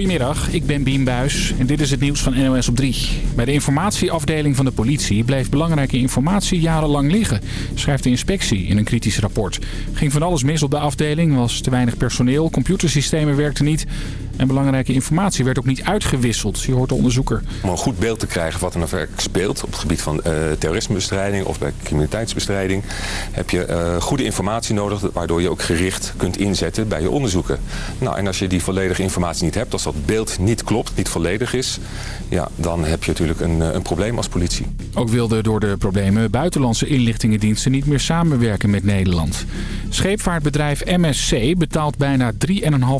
Goedemiddag, ik ben Bien Buis en dit is het nieuws van NOS op 3. Bij de informatieafdeling van de politie bleef belangrijke informatie jarenlang liggen, schrijft de inspectie in een kritisch rapport. Ging van alles mis op de afdeling, was te weinig personeel, computersystemen werkten niet en belangrijke informatie werd ook niet uitgewisseld. Je hoort de onderzoeker. Om een goed beeld te krijgen wat er nou werk speelt op het gebied van uh, terrorismebestrijding of bij criminaliteitsbestrijding, heb je uh, goede informatie nodig, waardoor je ook gericht kunt inzetten bij je onderzoeken. Nou, en als je die volledige informatie niet hebt, als dat beeld niet klopt, niet volledig is, ja, dan heb je natuurlijk een, een probleem als politie. Ook wilden door de problemen buitenlandse inlichtingendiensten niet meer samenwerken met Nederland. Scheepvaartbedrijf MSC betaalt bijna 3,5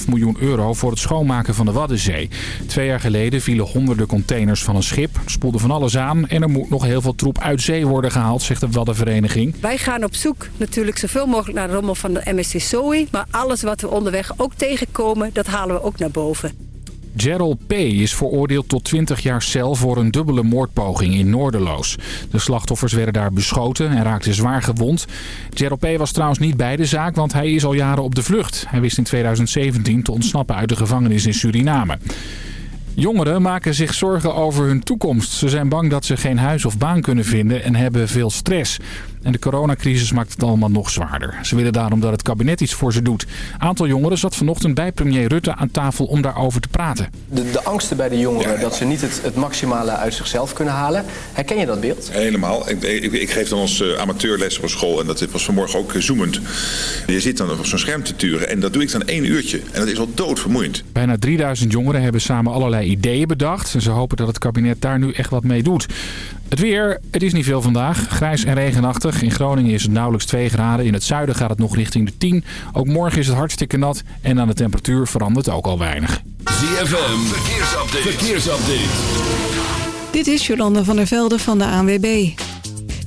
miljoen euro voor het schoonmaken van de Waddenzee. Twee jaar geleden vielen honderden containers van een schip, spoelden van alles aan en er moet nog heel veel troep uit zee worden gehaald, zegt de Waddenvereniging. Wij gaan op zoek natuurlijk zoveel mogelijk naar de rommel van de MSC Zoe, maar alles wat we onderweg ook tegenkomen, dat halen we ook naar boven. Gerald P. is veroordeeld tot 20 jaar cel voor een dubbele moordpoging in Noorderloos. De slachtoffers werden daar beschoten en raakten zwaar gewond. Gerald P. was trouwens niet bij de zaak, want hij is al jaren op de vlucht. Hij wist in 2017 te ontsnappen uit de gevangenis in Suriname. Jongeren maken zich zorgen over hun toekomst. Ze zijn bang dat ze geen huis of baan kunnen vinden en hebben veel stress. En de coronacrisis maakt het allemaal nog zwaarder. Ze willen daarom dat het kabinet iets voor ze doet. Aantal jongeren zat vanochtend bij premier Rutte aan tafel om daarover te praten. De, de angsten bij de jongeren, dat ze niet het, het, maximale uit zichzelf kunnen halen. Herken je dat beeld? Helemaal. Ik, ik, ik geef dan als uh, amateurles op school en dat was vanmorgen ook uh, zoemend. Je zit dan op zo'n scherm te turen en dat doe ik dan één uurtje. En dat is al doodvermoeiend. Bijna 3000 jongeren hebben samen allerlei ideeën bedacht. En ze hopen dat het kabinet daar nu echt wat mee doet. Het weer, het is niet veel vandaag. Grijs en regenachtig. In Groningen is het nauwelijks 2 graden. In het zuiden gaat het nog richting de 10. Ook morgen is het hartstikke nat. En aan de temperatuur verandert ook al weinig. ZFM, verkeersupdate. verkeersupdate. Dit is Jolanda van der Velde van de ANWB.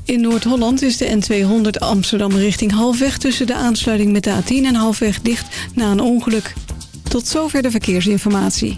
In Noord-Holland is de N200 Amsterdam richting halfweg... tussen de aansluiting met de A10 en halfweg dicht na een ongeluk. Tot zover de verkeersinformatie.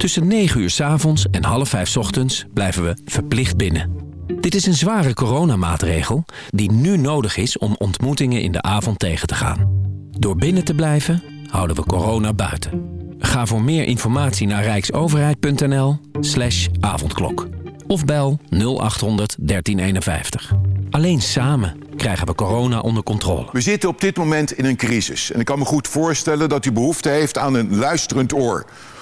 Tussen 9 uur s avonds en half 5 ochtends blijven we verplicht binnen. Dit is een zware coronamaatregel die nu nodig is om ontmoetingen in de avond tegen te gaan. Door binnen te blijven houden we corona buiten. Ga voor meer informatie naar rijksoverheid.nl slash avondklok. Of bel 0800 1351. Alleen samen krijgen we corona onder controle. We zitten op dit moment in een crisis. En ik kan me goed voorstellen dat u behoefte heeft aan een luisterend oor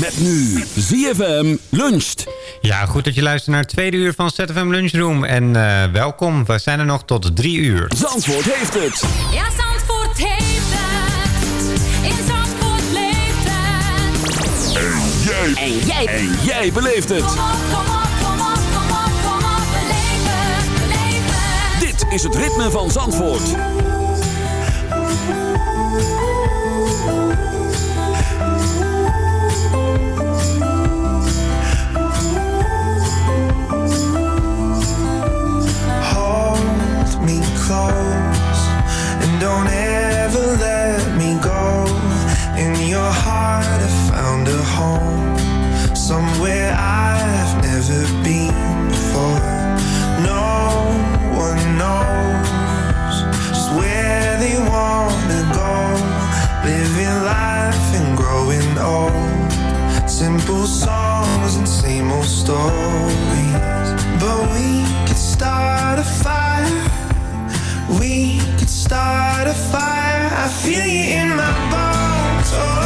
Met nu ZFM luncht. Ja, goed dat je luistert naar het tweede uur van ZFM Lunchroom. En uh, welkom, we zijn er nog tot drie uur. Zandvoort heeft het. Ja, Zandvoort heeft het. In Zandvoort leeft het. En jij. En jij. En jij beleeft het. Kom op, kom op, kom op, kom op, kom op. Beleef het, beleef het. Dit is het ritme van Zandvoort. Found a home somewhere I've never been before. No one knows just where they wanna go, living life and growing old. Simple songs and same old stories, but we could start a fire. We could start a fire. I feel you in my bones. Oh,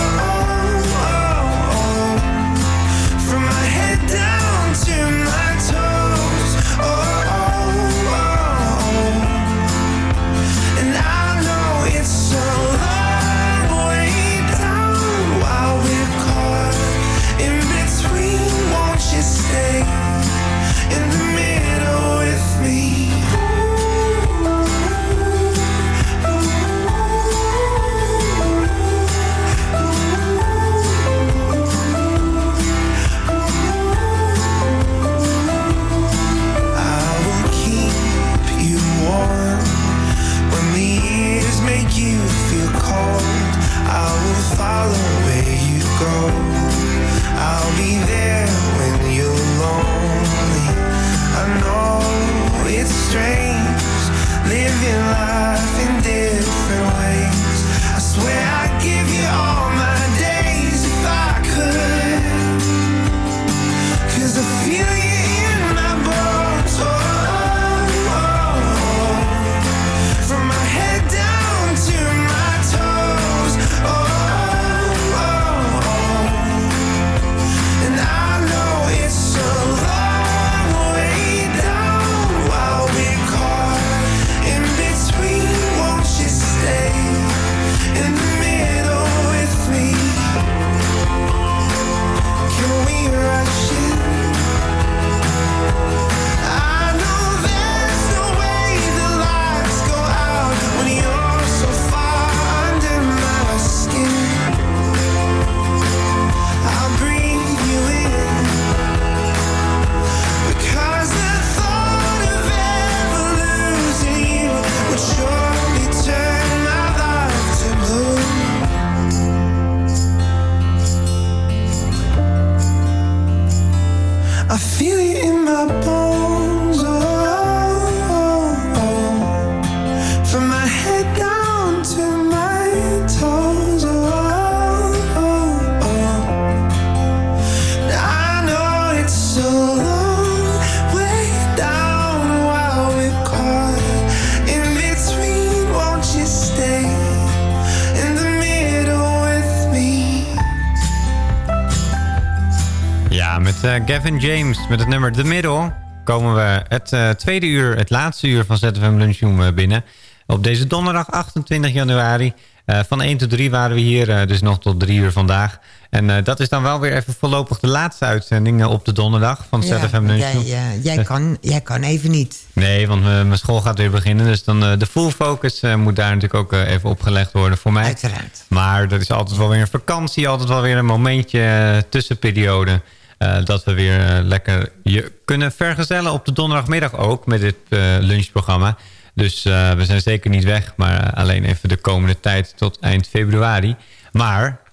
Gavin James, met het nummer The Middle... komen we het eh, tweede uur, het laatste uur van ZFM Lunchroom eh, binnen. Op deze donderdag 28 januari. Eh, van 1 tot 3 waren we hier, eh, dus nog tot 3 uur vandaag. En eh, dat is dan wel weer even voorlopig de laatste uitzending eh, op de donderdag van Ja, ZFM want Lunchroom. jij, eh, jij, kan, jij kan even niet. Nee, want eh, mijn school gaat weer beginnen. Dus dan eh, de full focus eh, moet daar natuurlijk ook eh, even opgelegd worden voor mij. Uiteraard. Maar dat is altijd wel weer een vakantie. Altijd wel weer een momentje eh, tussenperiode. Eh, dat we weer eh, lekker je kunnen vergezellen op de donderdagmiddag ook. Met dit eh, lunchprogramma. Dus we zijn zeker niet weg. Maar alleen even de komende tijd tot eind februari. Maar...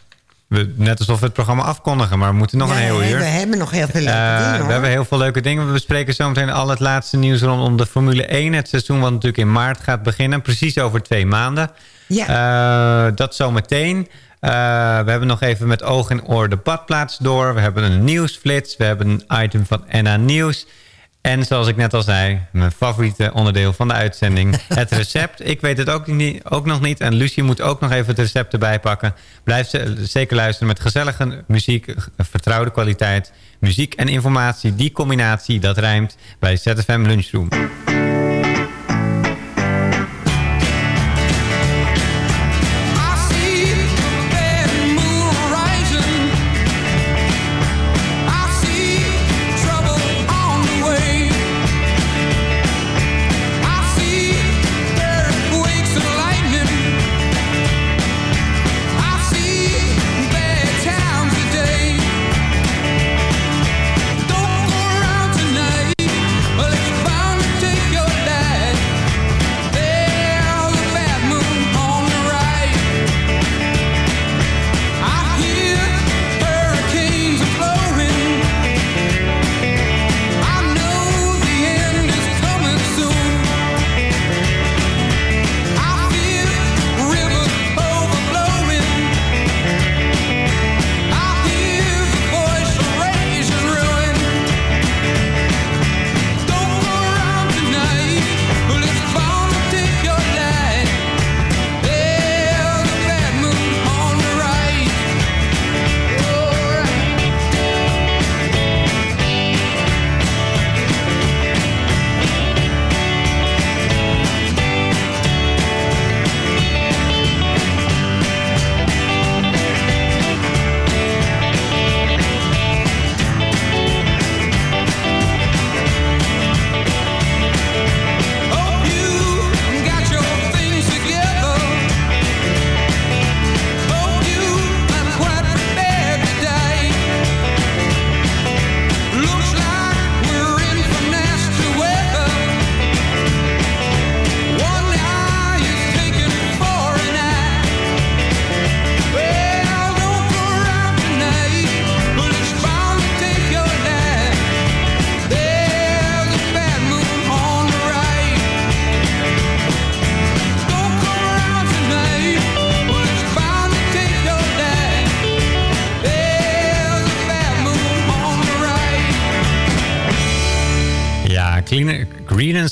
We, net alsof we het programma afkondigen, maar we moeten nog een heel uur. We hebben nog heel veel leuke dingen. hoor. we hebben heel veel leuke dingen. We bespreken zometeen al het laatste nieuws rondom de Formule 1. Het seizoen wat natuurlijk in maart gaat beginnen. Precies over twee maanden. Ja. dat zometeen. Eh, we hebben nog even met oog en oor de badplaats door. We hebben een nieuwsflits. We hebben een item van NA Nieuws. En zoals ik net al zei, mijn favoriete onderdeel van de uitzending, het recept. Ik weet het ook, niet, ook nog niet en Lucie moet ook nog even het recept erbij pakken. Blijf ze- zeker luisteren met gezellige muziek, vertrouwde kwaliteit, muziek en informatie. Die combinatie, dat rijmt bij ZFM Lunchroom.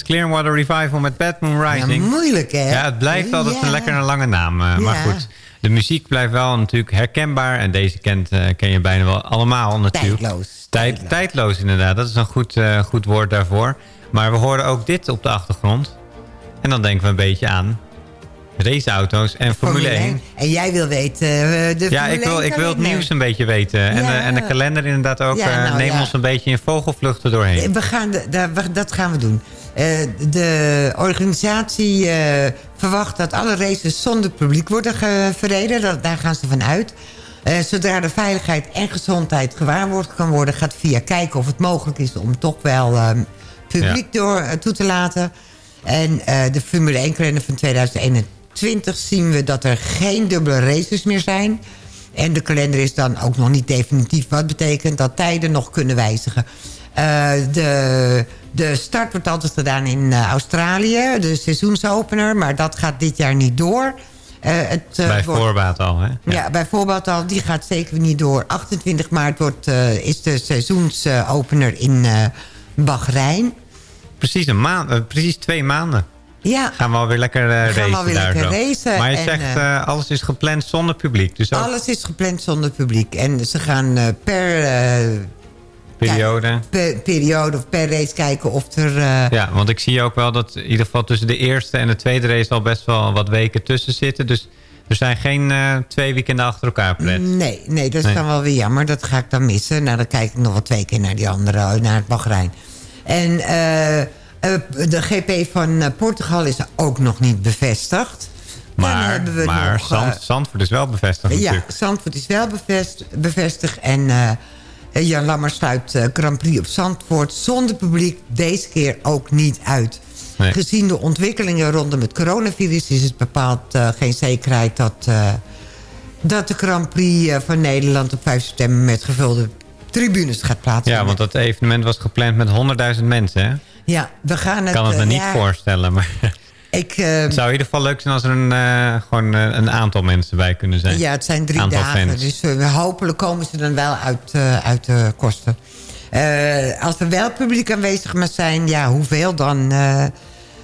Creedence Clearwater Revival met Bad Moon Rising. Ja, moeilijk, hè? Ja, het blijft altijd Ja. een lekkere lange naam. eh, Maar Ja. goed, de muziek blijft wel natuurlijk herkenbaar. En deze kent, eh, ken je bijna wel allemaal natuurlijk. Tijdloos. Tijd, tijdloos inderdaad, dat is een goed, eh, goed woord daarvoor. Maar we horen ook dit op de achtergrond. En dan denken we een beetje aan raceauto's en Formule 1. En jij wil weten de Ja, Formule ik wil, 1 ik wil het nieuws een beetje weten. En, Ja. eh, en de kalender inderdaad ook. Ja, nou, neem ja. ons een beetje in vogelvluchten doorheen. We gaan de, dat gaan we doen. Eh, de organisatie eh, verwacht dat alle races zonder publiek worden verreden. Dat, daar gaan ze van uit. Eh, zodra de veiligheid en gezondheid gewaarborgd kan worden... gaat VIA kijken of het mogelijk is om toch wel eh, publiek door toe te laten. En de Formule 1 kalender van 2021 zien we dat er geen dubbele races meer zijn... En de kalender is dan ook nog niet definitief. Wat betekent dat tijden nog kunnen wijzigen. De, de start wordt altijd gedaan in eh, Australië. De seizoensopener. Maar dat gaat dit jaar niet door. Eh, het, eh, Bij wordt- voorbaat al, hè? ja. bijvoorbeeld al. Die gaat zeker niet door. 28 maart wordt, is de seizoensopener in Bahrein. Precies, een maand, precies twee maanden. Ja, Gaan we alweer lekker eh Gaan we racen alweer lekker racen Maar je en, zegt, alles is gepland zonder publiek. Dus ook alles is gepland zonder publiek. En ze gaan per... eh, periode. per periode of per race kijken of er... eh, Ja, want ik zie ook wel dat in ieder geval tussen de eerste en de tweede race al best wel wat weken tussen zitten. Dus er zijn geen eh, twee weekenden achter elkaar gepland. Nee, nee, dat is Nee. dan wel weer jammer. Dat ga ik dan missen. Nou, dan kijk ik nog wel twee keer naar die andere, naar het Bahrein. En eh, eh, de GP van eh, Portugal is ook nog niet bevestigd. Maar, we maar nog, Zand, eh, Zandvoort is wel bevestigd Ja. Zandvoort is wel bevest, bevestigd. En eh, Jan Lammers sluit eh, Grand Prix op Zandvoort zonder publiek deze keer ook niet uit. Nee. Gezien de ontwikkelingen rondom het coronavirus is het bepaald eh, geen zekerheid dat, eh, dat de Grand Prix eh, van Nederland op 5 september met gevulde tribunes gaat plaatsvinden. Ja, want dat evenement was gepland met 100.000 mensen, hè? Ja, we gaan Ik het... kan het me eh, niet ja, voorstellen, maar Ik, eh, het zou in ieder geval leuk zijn als er een, eh, gewoon eh, een aantal mensen bij kunnen zijn. Ja, het zijn drie Aantal dagen. fans. Dus hopelijk komen ze dan wel uit, uit de kosten. Als er wel publiek aanwezig mag zijn, ja, hoeveel dan?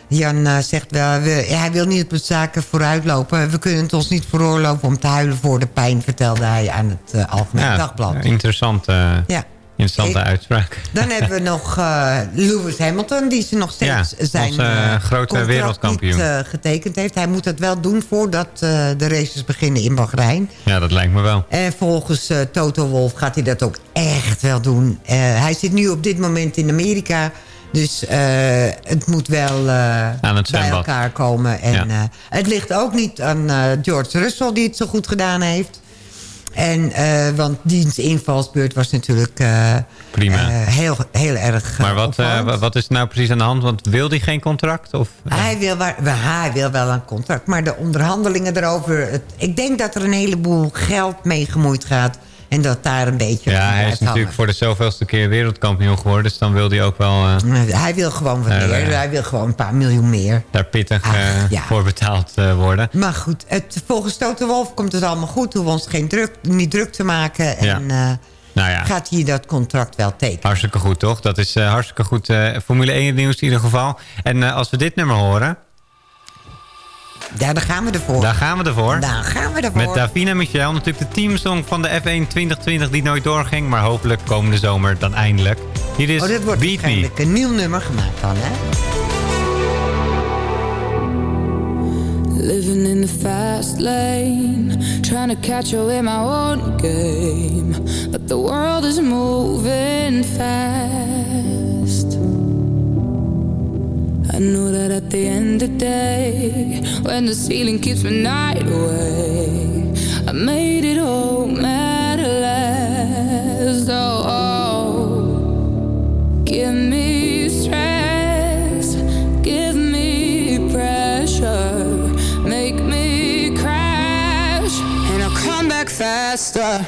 Jan zegt wel, we, hij wil niet op de zaken vooruitlopen. We kunnen het ons niet veroorloven om te huilen voor de pijn, vertelde hij aan het Algemeen Ja, Dagblad. interessante, Ja. Interessante uitspraak. Dan hebben we nog eh, Lewis Hamilton, die ze nog steeds Ja, zijn onze, eh, grote wereldkampioen. niet eh, getekend heeft. Hij moet dat wel doen voordat de races beginnen in Bahrein. Ja, dat lijkt me wel. En volgens Toto Wolf gaat hij dat ook echt wel doen. Hij zit nu op dit moment in Amerika. Dus het moet wel bij elkaar komen. En Ja. het ligt ook niet aan George Russell die het zo goed gedaan heeft. En, eh, want diens invalsbeurt was natuurlijk eh, Prima. eh, heel, heel erg Maar wat, wat is nou precies aan de hand? Want wil hij geen contract? Of, Hij wil, waar, hij wil wel een contract, maar de onderhandelingen erover... Het, ik denk dat er een heleboel geld mee gemoeid gaat... en dat daar een beetje ja, hij is natuurlijk voor de zoveelste keer wereldkampioen geworden. Dus dan wil hij ook wel eh, Nee, Hij wil gewoon wat Ja, meer. ja. Hij wil gewoon een paar miljoen meer. daar pittig Ach, eh, ja. voor betaald eh, worden. Maar goed, het, volgens Toto Wolf komt het allemaal goed. Hoeven we ons geen druk, niet druk te maken. Ja. En eh, Nou ja, gaat hij dat contract wel tekenen. hartstikke goed toch? Dat is hartstikke goed Formule 1 nieuws in ieder geval. En als we dit nummer horen, Ja, daar gaan we ervoor. daar gaan we ervoor. Daar gaan we ervoor. Met Davina Michel, natuurlijk de teamsong van de F1 2020 die nooit doorging. Maar hopelijk komende zomer dan eindelijk. Hier is oh, dit wordt Beat Me. waarschijnlijk een nieuw nummer gemaakt dan, hè? Living in the fast lane, trying to catch up in my own game. But the world is moving fast. I know that at the end of the day, when the ceiling keeps my night away, I made it all matter less. Oh, oh. give me stress, give me pressure, make me crash, and I'll come back faster.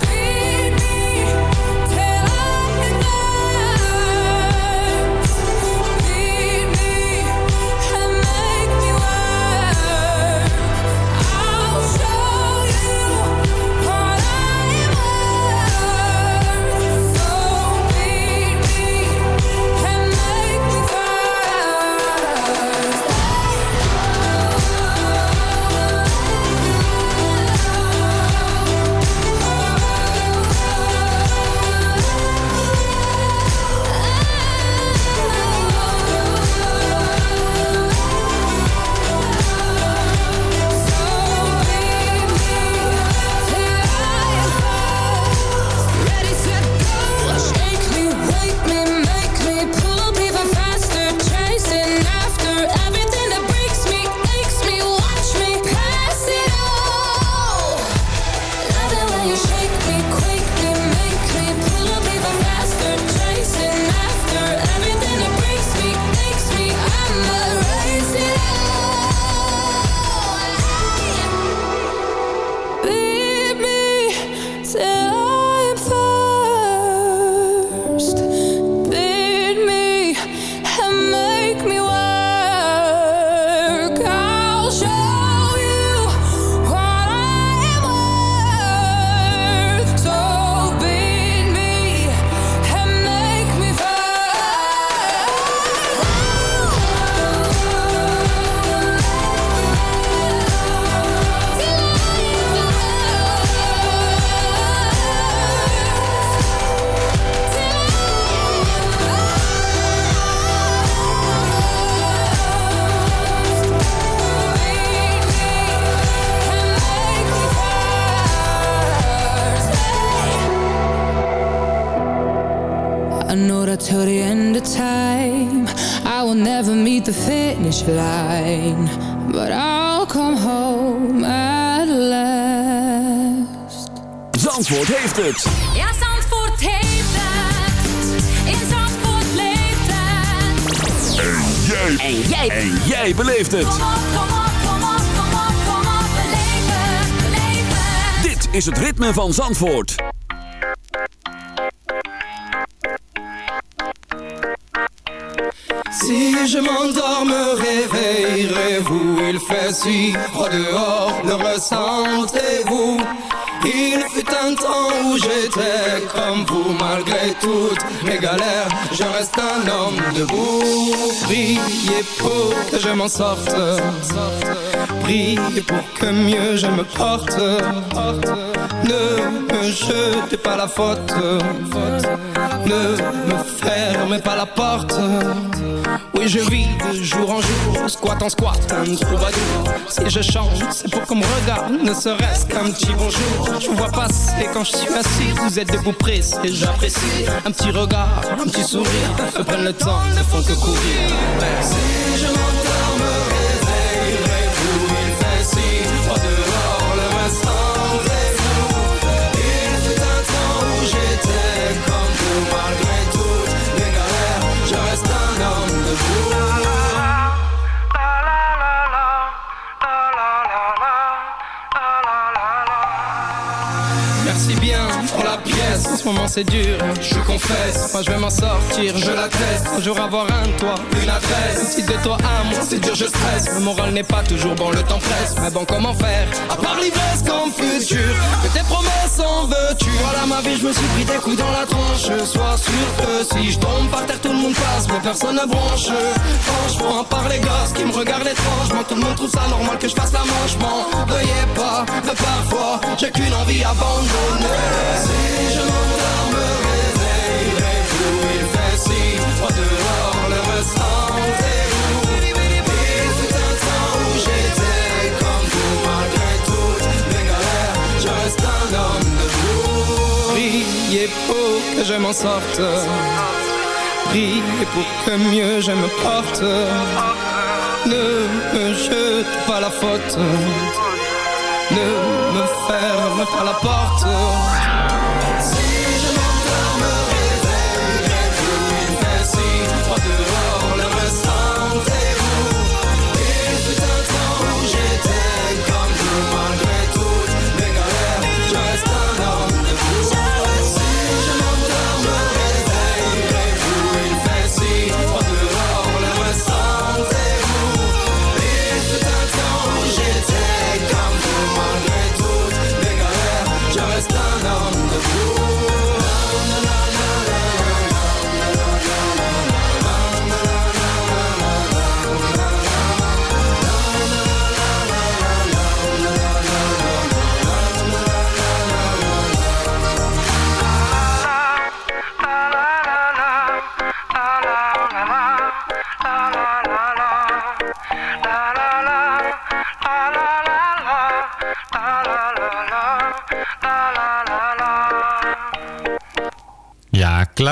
Si je m'endors, me réveillerez-vous. Il fait si froid dehors, le ressentez-vous. Il fut un temps où j'étais comme vous Malgré toutes mes galères, je reste un homme debout. Priez pour que je m'en sorte. Priez pour que mieux je me porte Ne me jetez pas la faute Ne me fermez pas la porte oui, je vis de jour en jour, squat en squat, un troubadour. Si je chante, c'est pour qu'on me regarde, ne serait-ce qu'un petit bonjour. Je vous vois passer quand je suis assis, vous êtes debout pressé, j'apprécie. Un petit regard, un petit sourire, me prennent le temps, ne font que courir. Si je c'est dur, je confesse. Moi je vais m'en sortir, je l'atteste. Un jour avoir un toit, une adresse. Si de toi à moi c'est dur, je stresse. Le moral n'est pas toujours bon, le temps presse. Mais bon, comment faire? À part l'ivresse comme futur, que tes promesses en veux-tu? Voilà ma vie, je me suis pris des coups dans la tronche. Sois sûr que si je tombe par terre, tout le monde passe, mais personne ne bronche. Franchement, à part les gosses qui me regardent étrangement, tout le monde trouve ça normal que je fasse la manche. M'en veuillez pas, mais parfois j'ai qu'une envie abandonnée. Si je pour que je m'en sorte. Priez pour que mieux je me porte. Ne me jete pas la faute. Ne me ferme pas la porte.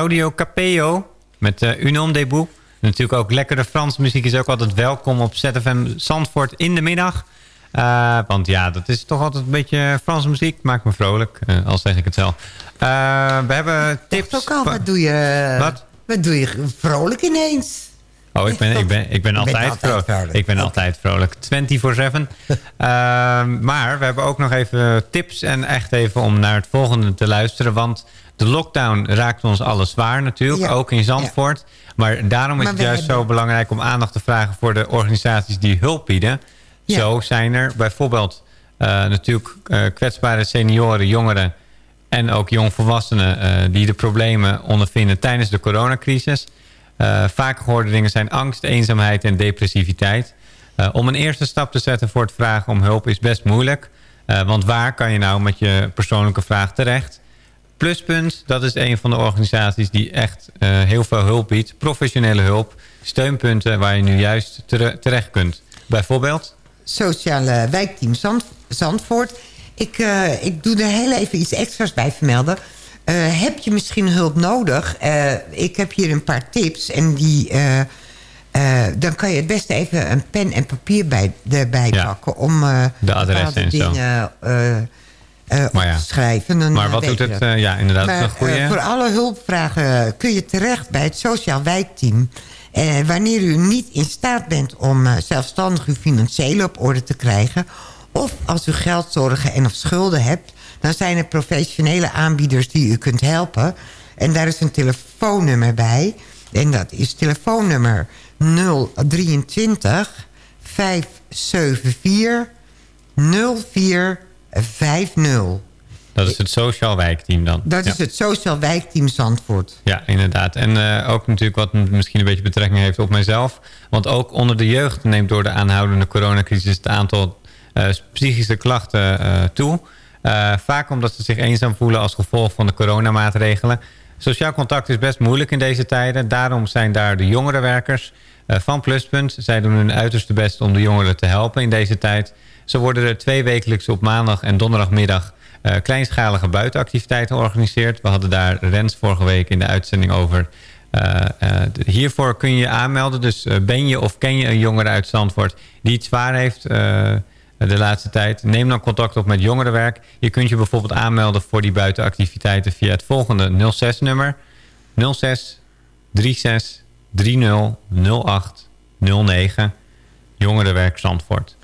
Claudio Capello met uh, Unom Debout. Natuurlijk ook lekkere Franse muziek is ook altijd welkom op ZFM Zandvoort in de middag. Eh, want ja, dat is toch altijd een beetje Franse muziek. Maakt me vrolijk, eh, al zeg ik het zelf. Eh, we hebben tips. Ook al, wat doe je, Wat? wat doe je vrolijk ineens? Oh, ik ben, ik ben, ik ben altijd, vrolijk. vrolijk. Ik ben altijd vrolijk. 24-7. Ehm, maar we hebben ook nog even tips. En echt even om naar het volgende te luisteren. Want de lockdown raakt ons alles zwaar natuurlijk. Ja. Ook in Zandvoort. Maar daarom is Maar het juist hebben- zo belangrijk om aandacht te vragen... voor de organisaties die hulp bieden. Ja. Zo zijn er bijvoorbeeld eh, natuurlijk eh, kwetsbare senioren, jongeren... en ook jongvolwassenen eh, die de problemen ondervinden tijdens de coronacrisis... Eh, vaak gehoorde dingen zijn angst, eenzaamheid en depressiviteit. Eh, om een eerste stap te zetten voor het vragen om hulp is best moeilijk. Eh, want waar kan je nou met je persoonlijke vraag terecht? Pluspunt, dat is een van de organisaties die echt heel veel hulp biedt. Professionele hulp, steunpunten waar je nu juist tere- terecht kunt. Bijvoorbeeld? Sociale wijkteam Zand, Zandvoort. Ik, ik doe er heel even iets extra's bij vermelden. Eh, heb je misschien hulp nodig? Eh, ik heb hier een paar tips. En die, eh, dan kan je het beste even een pen en papier bij, erbij Ja. pakken... om De adressen en zo. dingen Maar ja. te schrijven. Dan, Maar wat doet het? ja, inderdaad. Maar, goede. voor alle hulpvragen kun je terecht bij het Sociaal Wijkteam. Wanneer u niet in staat bent om zelfstandig uw financiële op orde te krijgen... of als u geldzorgen en of schulden hebt... dan zijn er professionele aanbieders die u kunt helpen. En daar is een telefoonnummer bij. En dat is telefoonnummer 023 574 0450. dat is het sociaal wijkteam dan. Dat Ja. is het Sociaal Wijkteam Zandvoort. Ja, inderdaad. En eh, ook natuurlijk wat misschien een beetje betrekking heeft op mijzelf. Want ook onder de jeugd neemt door de aanhoudende coronacrisis het aantal eh, psychische klachten eh, toe. Eh, vaak omdat ze zich eenzaam voelen als gevolg van de coronamaatregelen. Sociaal contact is best moeilijk in deze tijden. Daarom zijn daar de jongerenwerkers eh, van Pluspunt. Zij doen hun uiterste best om de jongeren te helpen in deze tijd. Ze worden er twee wekelijks op maandag en donderdagmiddag eh, kleinschalige buitenactiviteiten georganiseerd. We hadden daar Rens vorige week in de uitzending over. Hiervoor kun je aanmelden. Dus ben je of ken je een jongere uit Zandvoort die het zwaar heeft de laatste tijd. Neem dan contact op met jongerenwerk. Je kunt je bijvoorbeeld aanmelden voor die buitenactiviteiten via het volgende 06-nummer. 06 36 30 08 09. Jongerenwerk Zandvoort.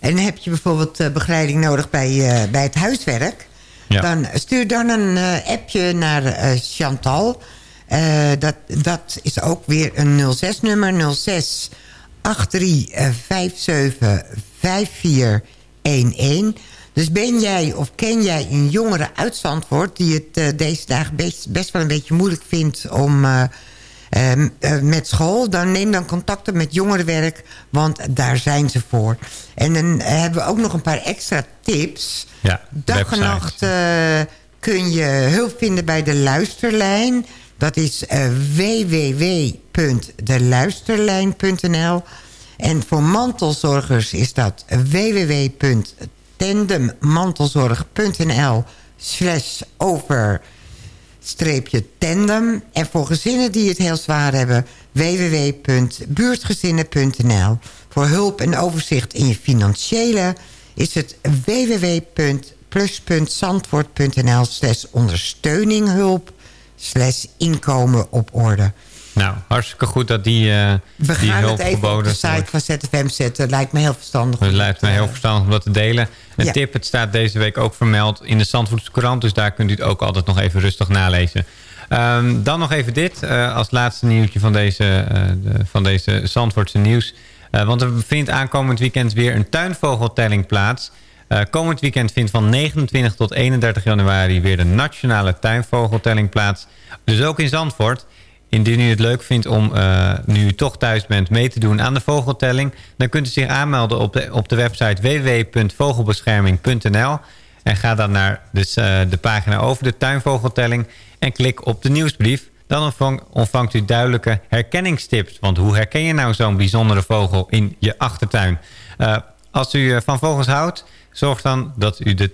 En heb je bijvoorbeeld eh, begeleiding nodig bij, eh, bij het huiswerk... Ja. dan stuur dan een eh, appje naar Chantal. Dat, dat is ook weer een 06-nummer. 06 83 57 5411. Dus ben jij of ken jij een jongere uit Zandvoort... die het eh, deze dagen best, best wel een beetje moeilijk vindt om... eh, Ehm, eh, met school, dan neem dan contacten met jongerenwerk, want daar zijn ze voor. En dan hebben we ook nog een paar extra tips. Ja, Dag en nacht kun je hulp vinden bij de luisterlijn. Dat is eh, www.deluisterlijn.nl. En voor mantelzorgers is dat www.tandemmantelzorg.nl slash over streepje tandem. En voor gezinnen die het heel zwaar hebben... www.buurtgezinnen.nl. Voor hulp en overzicht in je financiële... is het www.plus.zandvoort.nl... slash ondersteuning hulp slash inkomen op orde. Nou, hartstikke goed dat die, eh We die gaan het even op de site wordt. van ZFM zetten. Lijkt me heel verstandig. Het lijkt mij heel verstandig om dat te delen. Een Ja. tip, het staat deze week ook vermeld in de Zandvoortse Courant. Dus daar kunt u het ook altijd nog even rustig nalezen. Ehm, dan nog even dit eh, als laatste nieuwtje van deze, eh, de, van deze Zandvoortse nieuws. Want er vindt aankomend weekend weer een tuinvogeltelling plaats. Eh, komend weekend vindt van 29 tot 31 januari weer de nationale tuinvogeltelling plaats. Dus ook in Zandvoort. Indien u het leuk vindt om, eh, nu u toch thuis bent, mee te doen aan de vogeltelling... dan kunt u zich aanmelden op de, op de website www.vogelbescherming.nl... en ga dan naar de, eh, de pagina over de tuinvogeltelling en klik op de nieuwsbrief. Dan ontvang- ontvangt u duidelijke herkenningstips. Want hoe herken je nou zo'n bijzondere vogel in je achtertuin? Als u van vogels houdt, zorg dan dat u de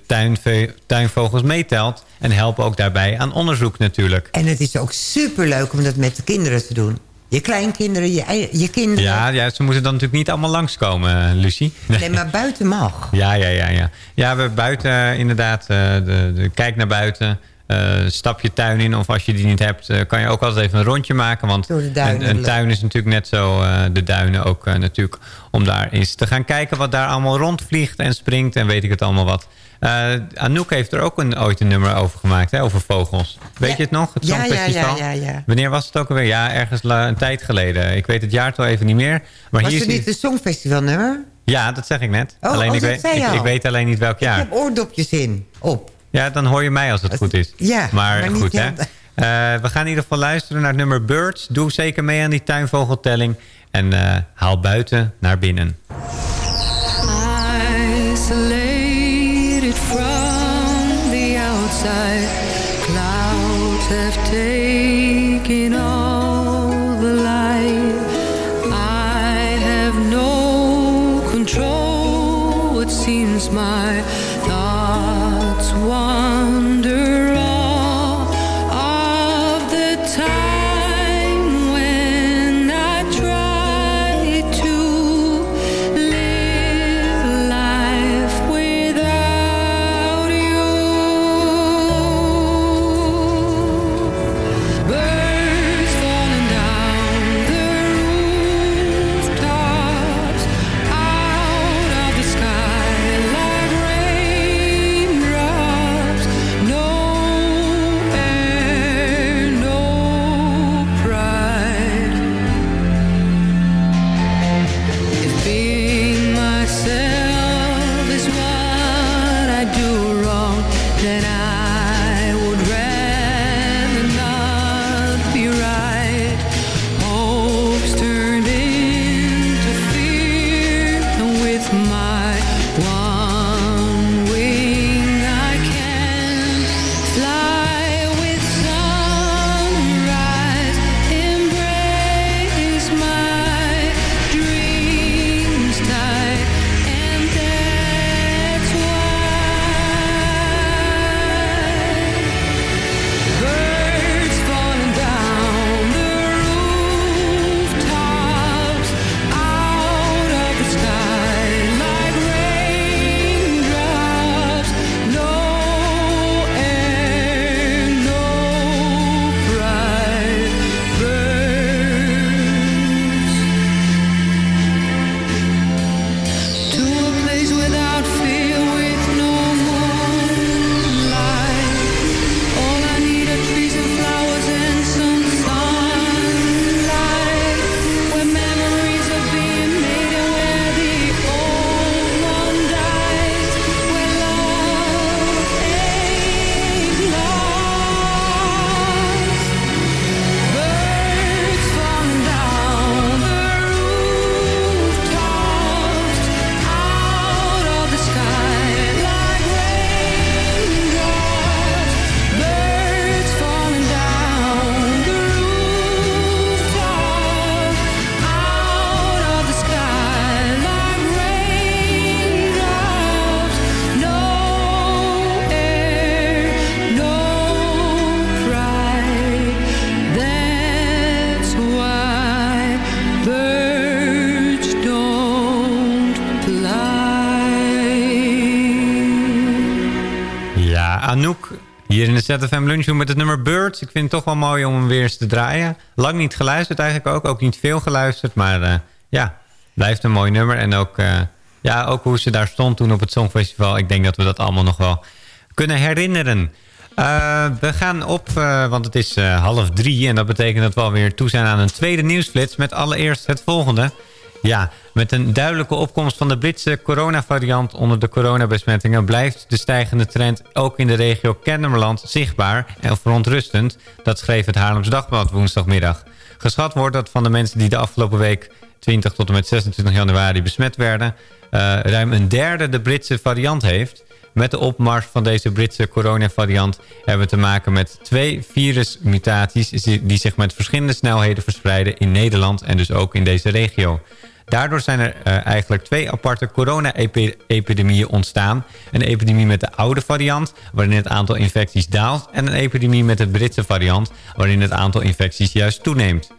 tuinvogels meetelt... en help ook daarbij aan onderzoek natuurlijk. En het is ook superleuk om dat met de kinderen te doen. Je kleinkinderen, je, je kinderen. Ja, ja, ze moeten dan natuurlijk niet allemaal langskomen, eh, Lucie. Nee, maar buiten mag. Ja, ja, ja, ja. Ja, we buiten eh, inderdaad. eh, de, de, kijk naar buiten. Eh, stap je tuin in. Of als je die niet hebt, eh, kan je ook altijd even een rondje maken. Want Door de duinen een, een tuin is natuurlijk net zo eh, de duinen ook natuurlijk. Om daar eens te gaan kijken wat daar allemaal rondvliegt en springt. En weet ik het allemaal wat. Anouk heeft er ook een, ooit een nummer over gemaakt. Hè, over vogels. Weet je het nog? Het Songfestival? ja, ja, ja. Wanneer was het ook alweer? Ja, ergens een tijd geleden. Ik weet het jaartal even niet meer. Maar Was hier het niet een songfestivalnummer? Ja, dat zeg ik net. Oh, alleen oh, ik, weet, ik, ik weet alleen niet welk Ik jaar. heb oordopjes in. Op. Ja, dan hoor je mij als het goed is. Ja, maar, maar goed hè. Eh, we gaan in ieder geval luisteren naar het nummer Birds. Doe zeker mee aan die tuinvogeltelling. En eh, haal buiten naar binnen. Isolated from the outside, clouds have taken all the light. I have no control. It seems my thoughts to wander ZFM met het nummer Birds. Ik vind het toch wel mooi om hem weer eens te draaien. Lang niet geluisterd eigenlijk ook. Ook niet veel geluisterd. Maar uh, ja, blijft een mooi nummer. En ook, uh, ja, ook hoe ze daar stond toen op het Songfestival. Ik denk dat we dat allemaal nog wel kunnen herinneren. Uh, we gaan op, want het is half drie. En dat betekent dat we alweer toe zijn aan een tweede nieuwsflits. Met allereerst het volgende. Ja, met een duidelijke opkomst van de Britse coronavariant onder de coronabesmettingen blijft de stijgende trend ook in de regio Kennemerland zichtbaar en verontrustend. Dat schreef het Haarlems Dagblad woensdagmiddag. Geschat wordt dat van de mensen die de afgelopen week 20 tot en met 26 januari besmet werden, uh, ruim een derde de Britse variant heeft. Met de opmars van deze Britse coronavariant hebben we te maken met twee virusmutaties die zich met verschillende snelheden verspreiden in Nederland en dus ook in deze regio. Daardoor zijn er uh, eigenlijk twee aparte corona-epidemieën ontstaan. Een epidemie met de oude variant, waarin het aantal infecties daalt... en een epidemie met de Britse variant, waarin het aantal infecties juist toeneemt.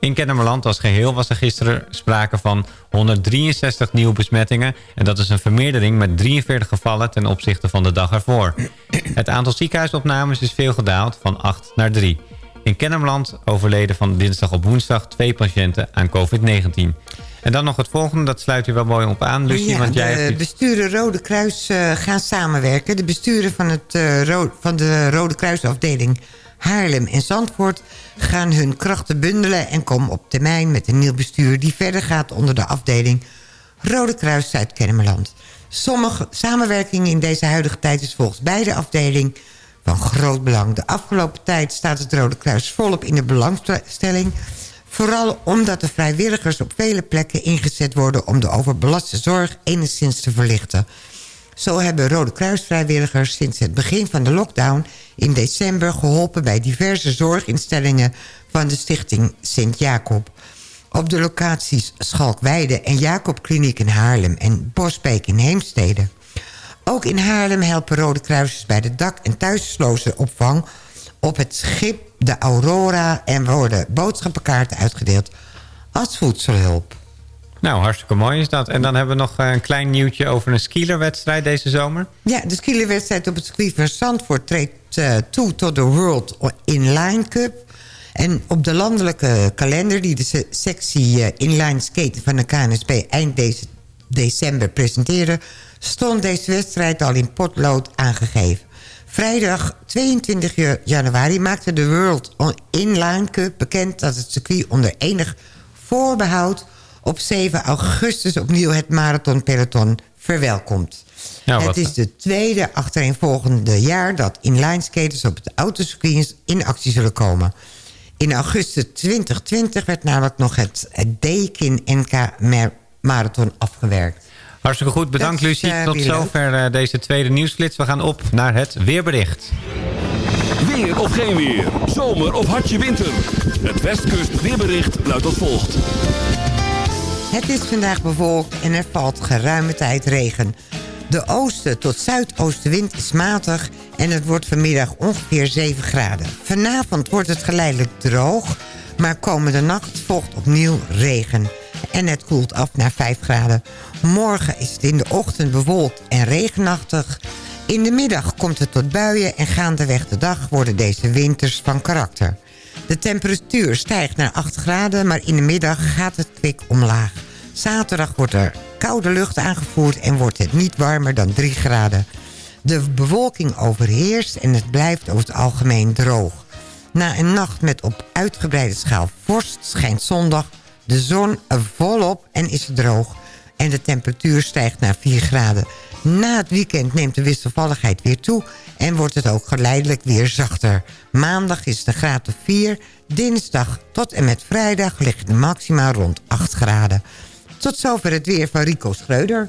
In Kennemerland als geheel was er gisteren sprake van 163 nieuwe besmettingen... en dat is een vermeerdering met 43 gevallen ten opzichte van de dag ervoor. Het aantal ziekenhuisopnames is veel gedaald, van 8 naar 3. In Kennemerland overleden van dinsdag op woensdag twee patiënten aan COVID-19. En dan nog het volgende, dat sluit u wel mooi op aan, Lucie. Ja, want jij de hebt besturen Rode Kruis uh, gaan samenwerken. De besturen van, het, uh, van de Rode Kruisafdeling Haarlem en Zandvoort... gaan hun krachten bundelen en komen op termijn met een nieuw bestuur... die verder gaat onder de afdeling Rode Kruis Zuid-Kennemerland. Sommige samenwerking in deze huidige tijd is volgens beide afdelingen van groot belang. De afgelopen tijd staat het Rode Kruis volop in de belangstelling... Vooral omdat de vrijwilligers op vele plekken ingezet worden... om de overbelaste zorg enigszins te verlichten. Zo hebben Rode Kruisvrijwilligers sinds het begin van de lockdown... in december geholpen bij diverse zorginstellingen... van de stichting Sint-Jacob. Op de locaties Schalkweide en Jacobkliniek in Haarlem... en Bosbeek in Heemstede. Ook in Haarlem helpen Rode Kruisers bij de dak- en thuisslozenopvang... op het schip de Aurora en worden boodschappenkaarten uitgedeeld als voedselhulp. Nou, hartstikke mooi is dat. En dan hebben we nog eh, een klein nieuwtje over een skielerwedstrijd deze zomer. Ja, de skielerwedstrijd op het circuit van Zandvoort treedt uh, toe tot de World Inline Cup. En op de landelijke kalender die de sectie uh, inline skaten van de KNSB eind deze december presenteerde... stond deze wedstrijd al in potlood aangegeven. Vrijdag 22 januari maakte de World Inline Cup bekend... dat het circuit onder enig voorbehoud op 7 augustus... opnieuw het marathonpeloton verwelkomt. Nou, het is de tweede achtereenvolgende jaar... dat inline skaters op het autocircuit in actie zullen komen. In augustus 2020 werd namelijk nog het Dekin NK Marathon afgewerkt. Hartstikke goed, bedankt Lucie. uh, Tot zover uh, deze tweede nieuwsflits. We gaan op naar het weerbericht. Weer of geen weer, zomer of hartje winter. Het Westkust weerbericht luidt als volgt. Het is vandaag bewolkt en er valt geruime tijd regen. De oosten tot zuidoostenwind is matig en het wordt vanmiddag ongeveer 7 graden. Vanavond wordt het geleidelijk droog, maar komende nacht volgt opnieuw regen. En het koelt af naar 5 graden. Morgen is het in de ochtend bewolkt en regenachtig. In de middag komt het tot buien en gaandeweg de dag worden deze winters van karakter. De temperatuur stijgt naar 8 graden, maar in de middag gaat het kwik omlaag. Zaterdag wordt er koude lucht aangevoerd en wordt het niet warmer dan 3 graden. De bewolking overheerst en het blijft over het algemeen droog. Na een nacht met op uitgebreide schaal vorst schijnt zondag de zon volop en is het droog. En de temperatuur stijgt naar 4 graden. Na het weekend neemt de wisselvalligheid weer toe... en wordt het ook geleidelijk weer zachter. Maandag is de graad of 4. Dinsdag tot en met vrijdag ligt de maxima rond 8 graden. Tot zover het weer van Rico Schreuder.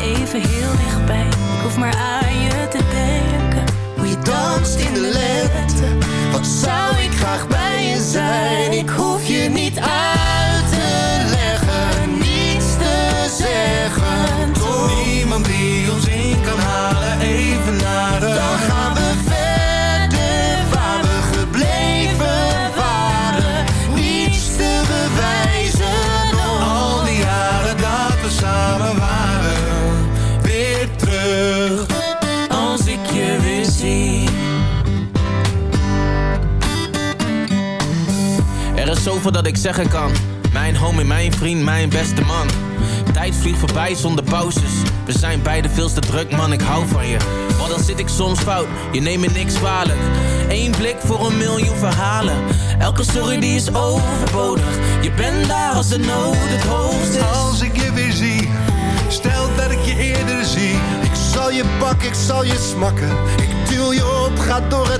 even heel dichtbij, ik hoef maar aan je te denken. Hoe je danst in de lente, wat zou ik graag bij je zijn. Ik hoef je niet uit te leggen, niets te zeggen. Toch Niemand die ons in kan halen, even naar de... dan gaan we zoveel dat ik zeggen kan. Mijn homie, mijn vriend, mijn beste man. Tijd vliegt voorbij zonder pauzes. We zijn beide veel te druk, man, ik hou van je. Maar dan zit ik soms fout, je neemt me niks kwalijk. Eén blik voor een miljoen verhalen. Elke sorry die is overbodig. Je bent daar als de nood het hoogst is. Als ik je weer zie, stel dat ik je eerder zie. Ik zal je pakken, ik zal je smakken. Ik duw je op, ga door het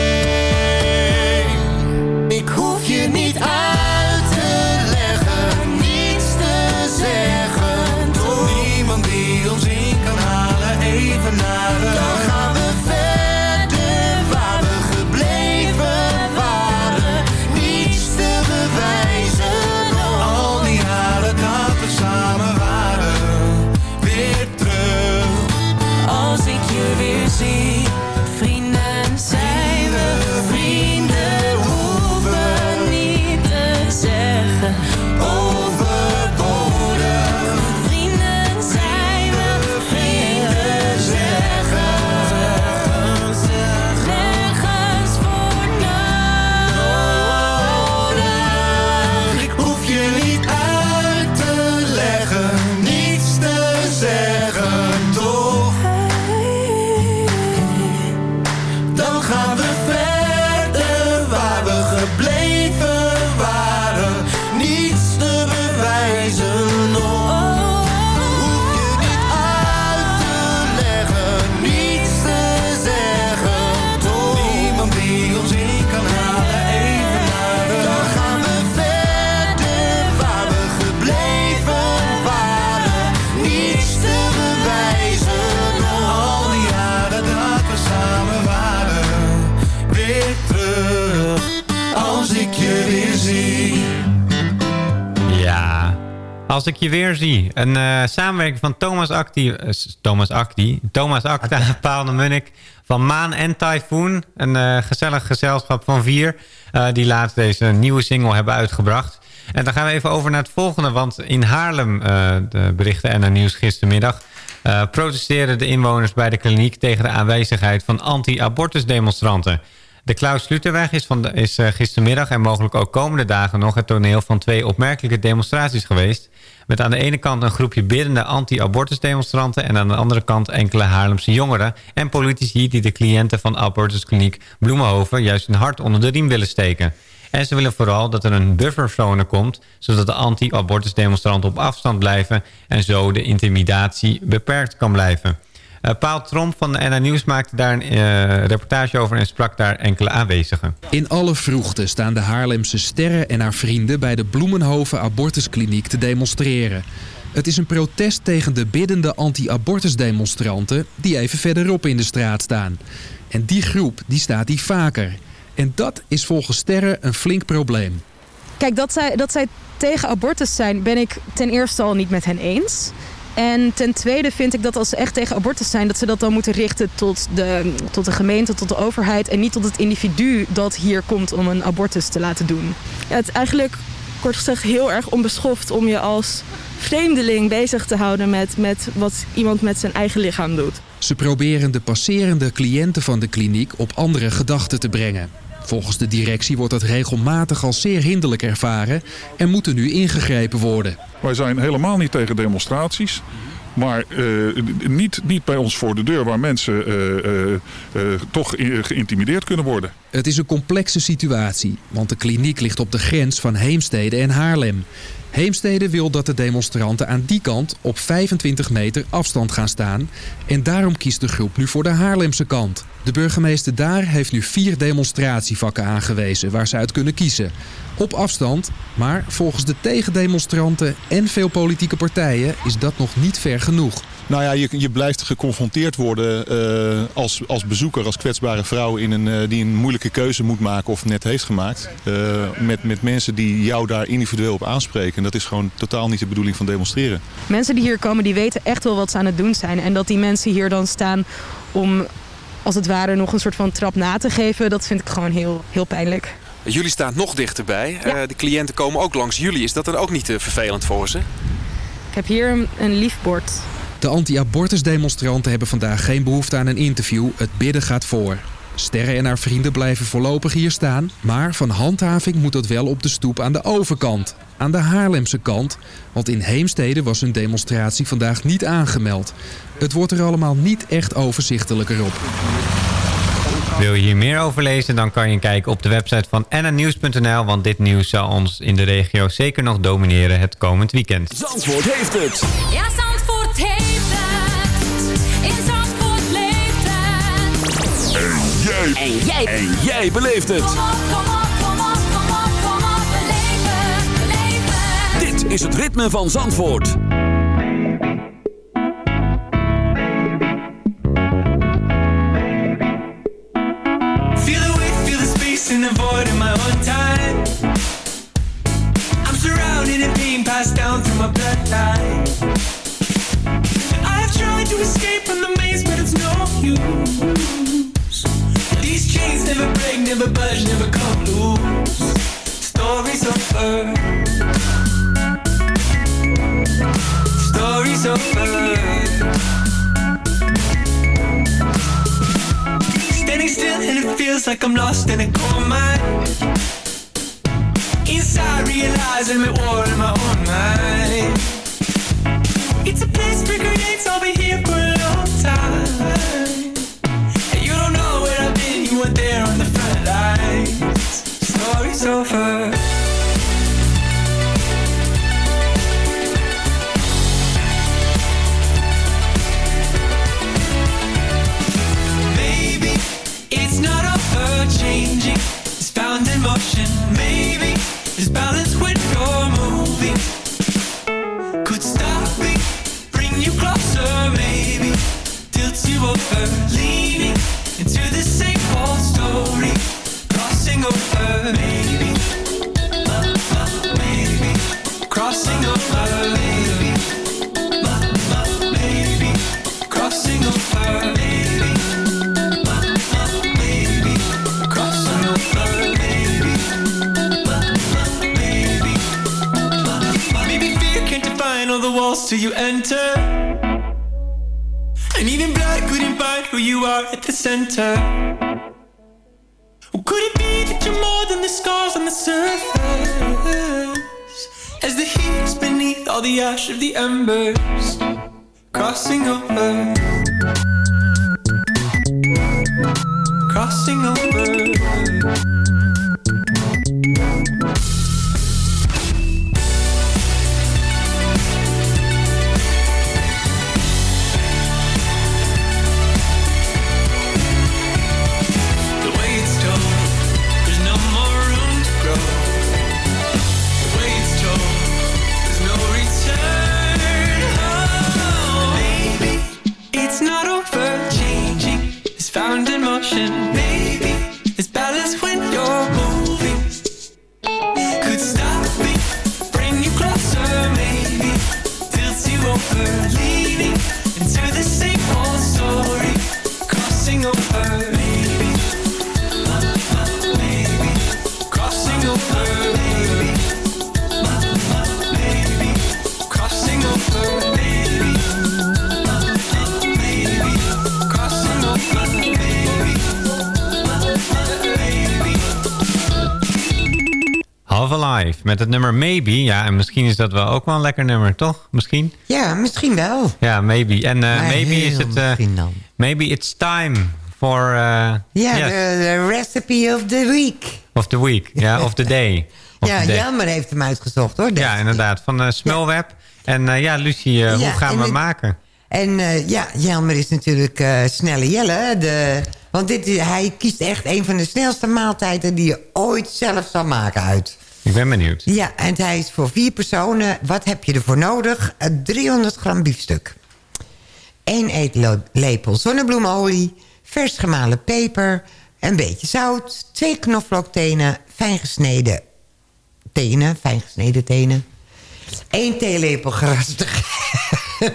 Je weer zie. Een eh, samenwerking van Thomas Acti, eh, Thomas Acti, Thomas Acta, Paal de Munnik van Maan en Typhoon. Een eh, gezellig gezelschap van vier die laatst deze nieuwe single hebben uitgebracht. En dan gaan we even over naar het volgende, want in Haarlem, de berichten en het nieuws gistermiddag... protesteren de inwoners bij de kliniek tegen de aanwezigheid van anti-abortus demonstranten. De Klaus Sluterweg is, van is eh, gistermiddag en mogelijk ook komende dagen nog het toneel van twee opmerkelijke demonstraties geweest. Met aan de ene kant een groepje biddende anti-abortus demonstranten en aan de andere kant enkele Haarlemse jongeren en politici die de cliënten van abortuskliniek Bloemenhoven juist een hart onder de riem willen steken. En ze willen vooral dat er een bufferzone komt... zodat de anti-abortus demonstranten op afstand blijven... en zo de intimidatie beperkt kan blijven. Uh, Paal Tromp van de NA Nieuws maakte daar een uh, reportage over... en sprak daar enkele aanwezigen. In alle vroegte staan de Haarlemse sterren en haar vrienden... bij de Bloemenhoven Abortuskliniek te demonstreren. Het is een protest tegen de biddende anti-abortusdemonstranten... die even verderop in de straat staan. En die groep die staat hier vaker... En dat is volgens Sterren een flink probleem. Kijk, dat zij, dat zij tegen abortus zijn, ben ik ten eerste al niet met hen eens. En ten tweede vind ik dat als ze echt tegen abortus zijn... dat ze dat dan moeten richten tot de, tot de gemeente, tot de overheid... en niet tot het individu dat hier komt om een abortus te laten doen. Ja, het is eigenlijk, kort gezegd, heel erg onbeschoft... om je als vreemdeling bezig te houden met, met wat iemand met zijn eigen lichaam doet. Ze proberen de passerende cliënten van de kliniek op andere gedachten te brengen. Volgens de directie wordt dat regelmatig als zeer hinderlijk ervaren en moet er nu ingegrepen worden. Wij zijn helemaal niet tegen demonstraties. Maar uh, niet, niet bij ons voor de deur waar mensen uh, uh, toch geïntimideerd kunnen worden. Het is een complexe situatie, want de kliniek ligt op de grens van Heemstede en Haarlem. Heemstede wil dat de demonstranten aan die kant op 25 meter afstand gaan staan. En daarom kiest de groep nu voor de Haarlemse kant. De burgemeester daar heeft nu vier demonstratievakken aangewezen waar ze uit kunnen kiezen. Op afstand, maar volgens de tegendemonstranten en veel politieke partijen is dat nog niet ver genoeg. Nou ja, je, je blijft geconfronteerd worden eh, als, als bezoeker, als kwetsbare vrouw in een, eh, die een moeilijke keuze moet maken of net heeft gemaakt. eh, met, met mensen die jou daar individueel op aanspreken. En dat is gewoon totaal niet de bedoeling van demonstreren. Mensen die hier komen, die weten echt wel wat ze aan het doen zijn. En dat die mensen hier dan staan om, als het ware, nog een soort van trap na te geven... dat vind ik gewoon heel, heel pijnlijk. Jullie staan nog dichterbij. Eh, de cliënten komen ook langs jullie. Is dat dan ook niet te vervelend voor ze? Ik heb hier een, een liefbord. De anti-abortusdemonstranten hebben vandaag geen behoefte aan een interview. Het bidden gaat voor. Sterre en haar vrienden blijven voorlopig hier staan. Maar van handhaving moet dat wel op de stoep aan de overkant. Aan de Haarlemse kant. Want in Heemstede was hun demonstratie vandaag niet aangemeld. Het wordt er allemaal niet echt overzichtelijker op. Wil je hier meer over lezen, dan kan je kijken op de website van nnnieuws.nl. Want dit nieuws zal ons in de regio zeker nog domineren het komend weekend. Zandvoort heeft het. Ja, jij. En jij. En jij beleeft het. Kom op, kom op, kom op, kom op, kom op. Beleef het, beleef het. Dit is het ritme van Zandvoort. Feel the weight, feel the space in the void in my own time. I'm surrounded in pain, passed down through my bloodline. I've tried to escape from the maze, but it's no use. These chains never break, never budge, never come loose. Stories of over. Stories of over. Standing still and it feels like I'm lost in a cold mine Inside realize I'm at war in my own mind It's a place for grenades, I'll over enter. And even blood couldn't find who you are at the center. Or could it be that you're more than the scars on the surface? As the heat is beneath all the ash of the embers. Crossing over. Crossing over. In motion. Maybe it's balance when you're moving. Could stop me, bring you closer. Maybe tilt you over, Alive met het nummer Maybe. Ja, en misschien is dat wel ook wel een lekker nummer, toch? Misschien? Ja, misschien wel. Ja, Maybe. En eh, maybe is het... eh, maybe it's time for... eh, Ja, de, recipe of the week. of the week. Ja, of the day. Of Ja, denkt- Jelmer heeft hem uitgezocht hoor. Ja, inderdaad. Van Smulweb. En eh, ja, Lucie, hoe Ja, gaan en we het- maken? En ja, Jelmer is natuurlijk snelle Jelle. De, want dit, hij kiest echt een van de snelste maaltijden... die je ooit zelf zal maken uit. Ik ben benieuwd. Ja, en hij is voor vier personen. Wat heb je ervoor nodig? Eh, 300 gram biefstuk. 1 eetlepel zonnebloemolie. Vers gemalen peper. Een beetje zout. Twee knoflooktenen. Fijn gesneden tenen. Fijn gesneden tenen. 1 theelepel geraspte Ge-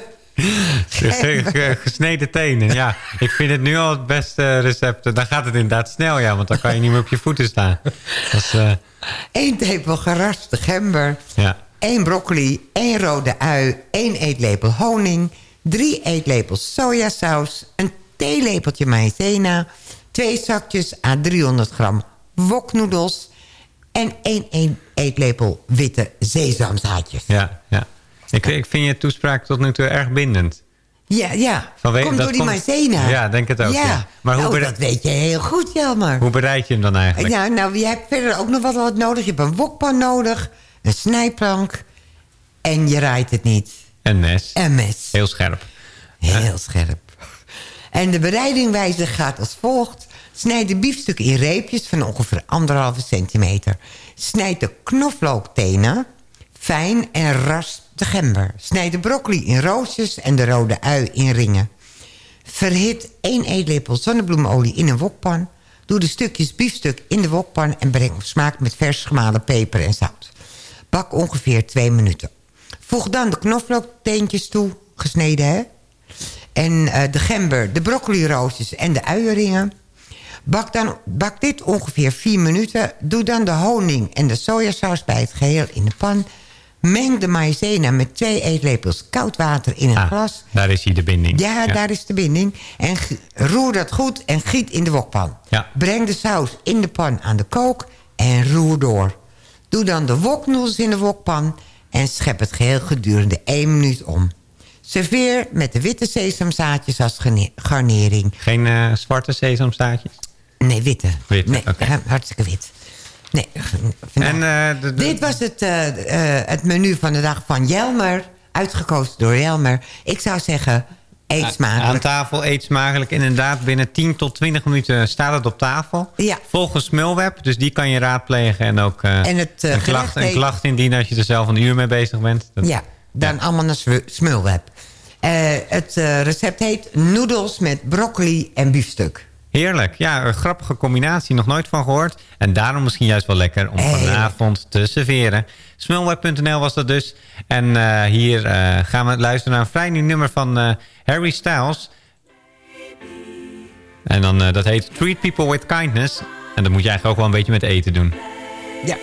Gesneden tenen, ja. Ik vind het nu al het beste recept. Dan gaat het inderdaad snel, ja. Want dan kan je niet meer op je voeten staan. Eh, 1 tepel geraspte gember. ja. 1 broccoli, 1 rode ui, 1 eetlepel honing, 3 eetlepels sojasaus, een theelepeltje maïzena, 2 zakjes à 300 gram woknoedels en 1 eetlepel witte sesamzaadjes. Ja, ja. Ik, ik vind je toespraak tot nu toe erg bindend. Ja, ja. Vanwege- Komt door die komt- maïzena. Ja, denk het ook, ja. Maar hoe nou, dat weet je heel goed, Jelmer. Hoe bereid je hem dan eigenlijk? Ja, nou, je hebt verder ook nog wat, wat nodig. Je hebt een wokpan nodig, een snijplank en je rijdt het niet. Een mes. Een mes. Heel scherp. Heel scherp. En de bereidingwijze gaat als volgt. Snijd de biefstuk in reepjes van ongeveer anderhalve centimeter. Snijd de knoflooktenen fijn en rasp de gember. Snijd de broccoli in roosjes en de rode ui in ringen. Verhit 1 eetlepel zonnebloemolie in een wokpan. Doe de stukjes biefstuk in de wokpan en breng op smaak met vers gemalen peper en zout. Bak ongeveer 2 minuten. Voeg dan de knoflookteentjes toe, gesneden hè. En eh, de gember, de broccoliroosjes en de uienringen. Bak, dan, bak dit ongeveer 4 minuten. Doe dan de honing en de sojasaus bij het geheel in de pan. Meng de maïzena met 2 eetlepels koud water in een Ah, glas. daar is hij de binding. Ja, daar is de binding. En roer dat goed en giet in de wokpan. Ja. Breng de saus in de pan aan de kook en roer door. Doe dan de woknoedels in de wokpan... en schep het geheel gedurende 1 minuut om. Serveer met de witte sesamzaadjes als garnering. Geen eh, zwarte sesamstaartjes? Nee, witte. Witte, nee, hartstikke wit. Nee, En, eh, de- de- Dit was het, eh, eh, het menu van de dag van Jelmer. Uitgekozen door Jelmer. Ik zou zeggen, eet Aan smakelijk. tafel eet smakelijk. Inderdaad, binnen 10 tot 20 minuten staat het op tafel. Ja. Volgens Smulweb, dus die kan je raadplegen. En ook eh, En het, eh, een, klacht, een klacht indienen als je er zelf een uur mee bezig bent. Dat- Ja, dan allemaal naar Smu- Smulweb. Eh, het eh, recept heet noedels met broccoli en biefstuk. Heerlijk. Ja, een grappige combinatie. Nog nooit van gehoord. En daarom misschien juist wel lekker om vanavond te serveren. Smulweb.nl was dat dus. En eh, hier eh, gaan we luisteren naar een vrij nieuw nummer van eh, Harry Styles. En dan, dat heet Treat People With Kindness. En dat moet je eigenlijk ook wel een beetje met eten doen. Ja.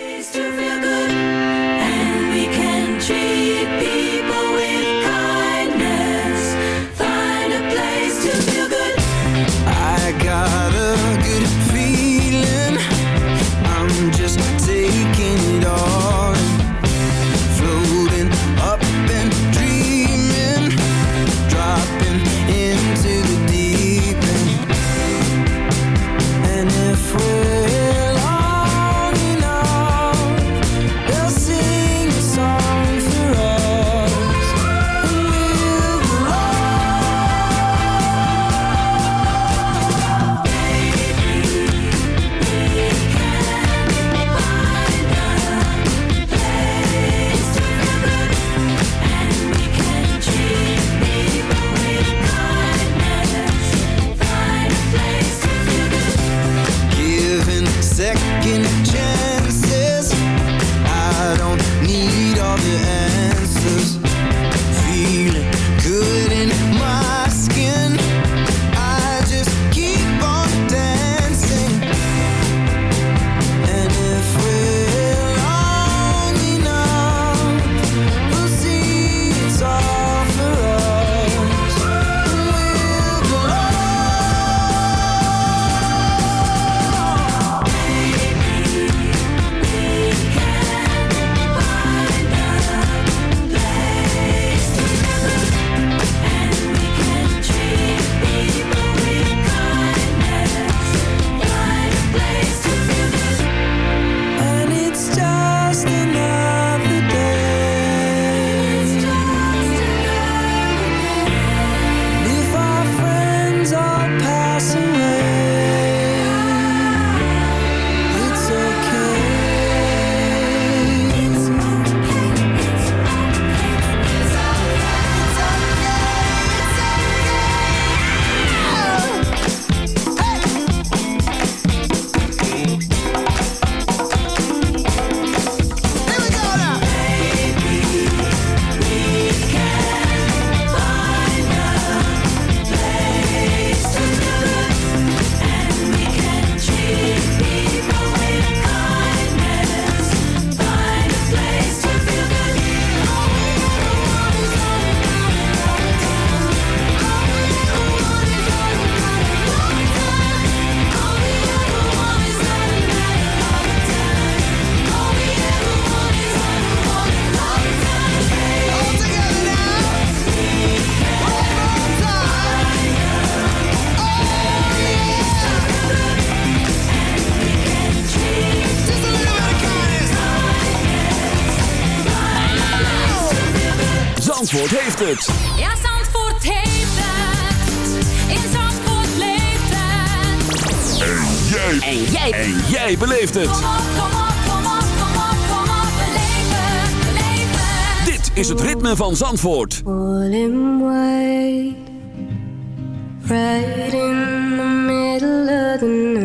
Van Zandvoort. All in white, right in the middle of the.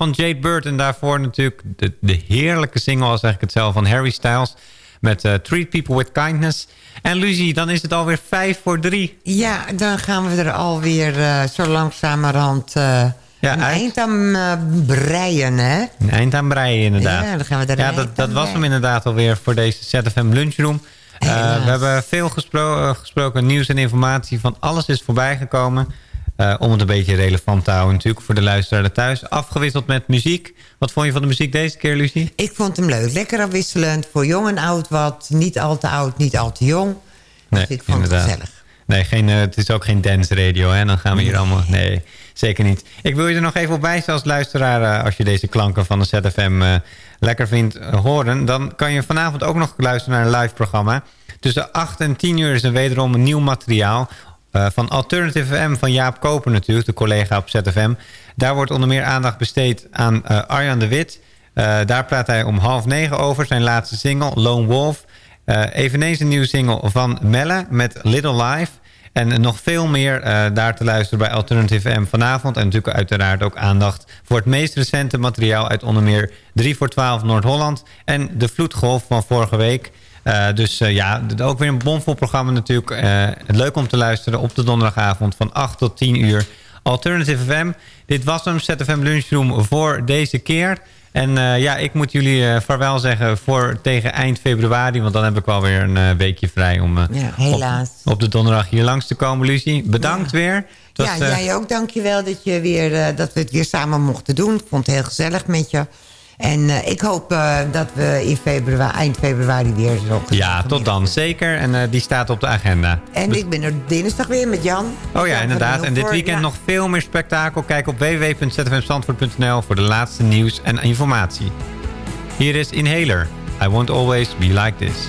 Van Jade Bird. En daarvoor natuurlijk de, de heerlijke single, als zeg ik het zelf, van Harry Styles. Met eh, Treat People With Kindness. En Lucie, dan is het alweer vijf voor drie. Ja, dan gaan we er alweer uh, zo langzamerhand uh, Ja, een eind aan uh, breien, hè? Een eind aan breien, inderdaad. Ja, dan gaan we een Ja, eind dat, dat was hem inderdaad alweer voor deze ZFM Lunchroom. Eh, we hebben veel gespro eh, gesproken, nieuws en informatie van alles is voorbij gekomen. Eh, om het een beetje relevant te houden natuurlijk voor de luisteraar thuis. Afgewisseld met muziek. Wat vond je van de muziek deze keer, Lucie? Ik vond hem leuk. Lekker afwisselend. Voor jong en oud wat. Niet al te oud, niet al te jong. Nee, ik vond het gezellig. Nee, geen, eh, het is ook geen dance radio. Hè? Dan gaan we hier allemaal... Nee, zeker niet. Ik wil je er nog even op wijzen als luisteraar... eh, als je deze klanken van de ZFM lekker vindt horen... dan kan je vanavond ook nog luisteren naar een live programma. Tussen 8 en 10 uur is er wederom een nieuw materiaal... eh, van Alternative FM van Jaap Koper natuurlijk, de collega op ZFM. Daar wordt onder meer aandacht besteed aan eh, Arjan de Wit... Eh, daar praat hij om half negen over, zijn laatste single, Lone Wolf. Eveneens een nieuwe single van Melle met Little Life. En nog veel meer daar te luisteren bij Alternative M vanavond. En natuurlijk uiteraard ook aandacht voor het meest recente materiaal... uit onder meer 3 voor 12 Noord-Holland en de Vloedgolf van vorige week... Eh, dus eh, ja, ook weer een bomvol programma natuurlijk. Eh, leuk om te luisteren op de donderdagavond van 8 tot 10 uur. Alternative FM. Dit was hem, ZFM Lunchroom voor deze keer. En ja, ik moet jullie vaarwel zeggen voor tegen eind februari. Want dan heb ik wel weer een weekje vrij om Ja, helaas. Op, op de donderdag hier langs te komen, Lucie. Bedankt weer. Was, ja, jij ook. Dankjewel dat, je weer, dat we het weer samen mochten doen. Ik vond het heel gezellig met je. En eh, ik hoop eh, dat we in februari, eind februari weer zo Ja, tot dan. Zeker. En eh, die staat op de agenda. En dus ik ben er dinsdag weer met Jan. Oh ja, inderdaad. En dit weekend nog veel meer spektakel. Kijk op www.zfmstandvoort.nl voor de laatste nieuws en informatie. Hier is Inhaler. I won't always be like this.